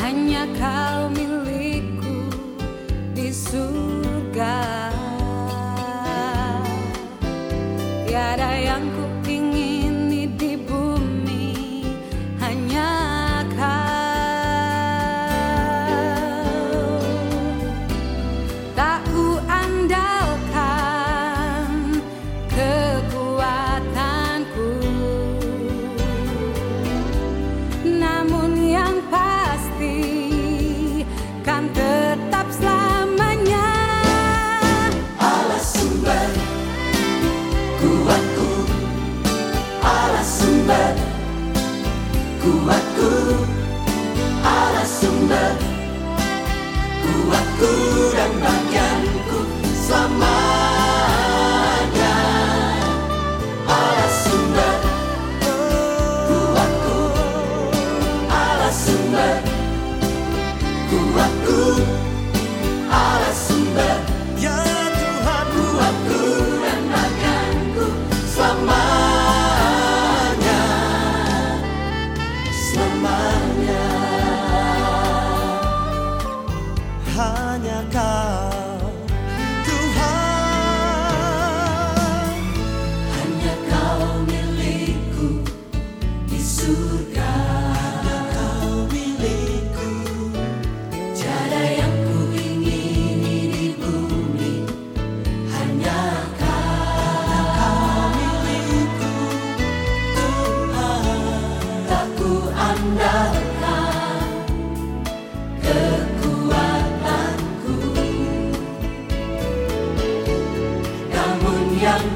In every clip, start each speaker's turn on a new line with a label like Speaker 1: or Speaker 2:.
Speaker 1: Hanya kau
Speaker 2: Allah sumber. Kuatku Allah sumber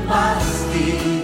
Speaker 2: pasti